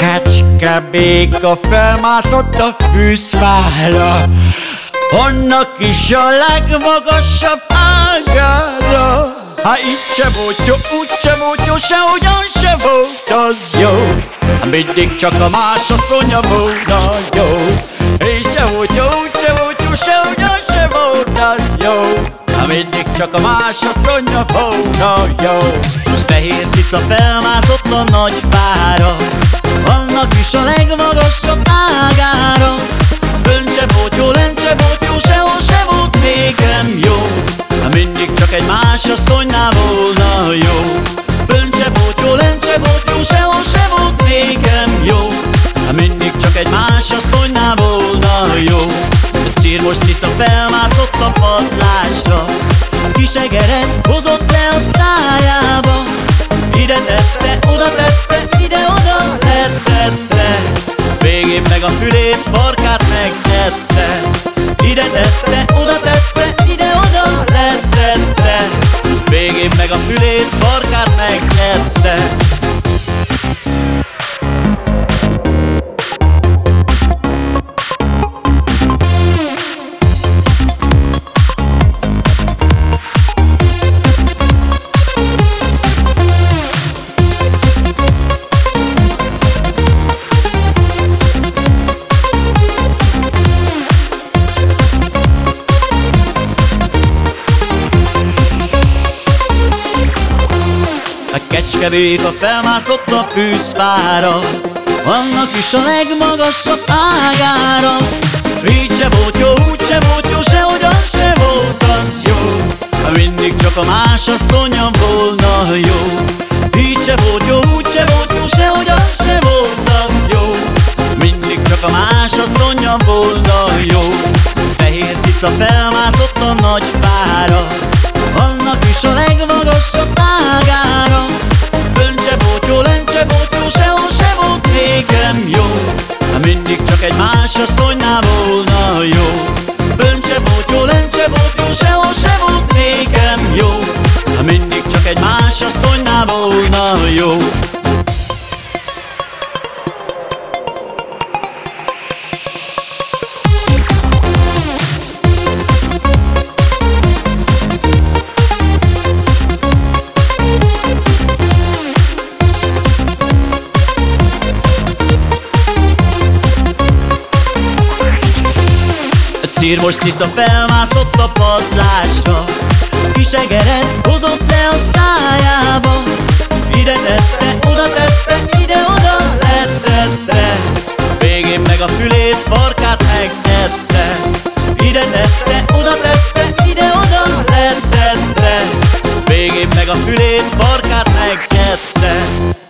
Kecske béka felmászott a fűszfára Annak is a legmagasabb ágára. Ha így se volt jó, úgy se volt jó, sehogyan se volt az jó. Mindig csak a más asszonya volna jó. Így se volt jó, úgy se volt jó, sehogyan se volt az jó. Mindig csak a más asszonya volna jó. Fehér cica felmászott a nagy fára lencse volt jó, sehol se volt még nem jó Mindig csak egy más asszonynál volna jó. Círmos tisza felmászott a padlásra. Kisegeret hozott le a szájába. Ide tette, oda tette, ide-oda letette Végén meg a fülét, farkát megtette Ide tette, oda tette, ide-oda letette. Végén meg a fülét, farkát a felmászott a fűszfára. Annak is a legmagasabb ágára. Így se volt jó, úgy se volt jó, sehogyan se volt az jó. Mindig csak a más asszonya volna jó. Így se volt jó, úgy se volt jó, sehogyan se volt az jó. Mindig csak a más asszonya volna jó. Fehér cica felmászott a nagy fára. Annak is a legmagasabb ágára egy más asszonynál volna jó. Fönt volt jó, lent volt jó, sehol se volt nékem jó. Mindig csak egy más asszonynál volna jó most tiszta felmászott a padlásra. Kisegeret hozott le a szájába. Ide tette, oda tette, ide-oda letette. Végén meg a fülét, farkát megtette Ide tette, oda tette, ide-oda letette. Végén meg a fülét, farkát megtette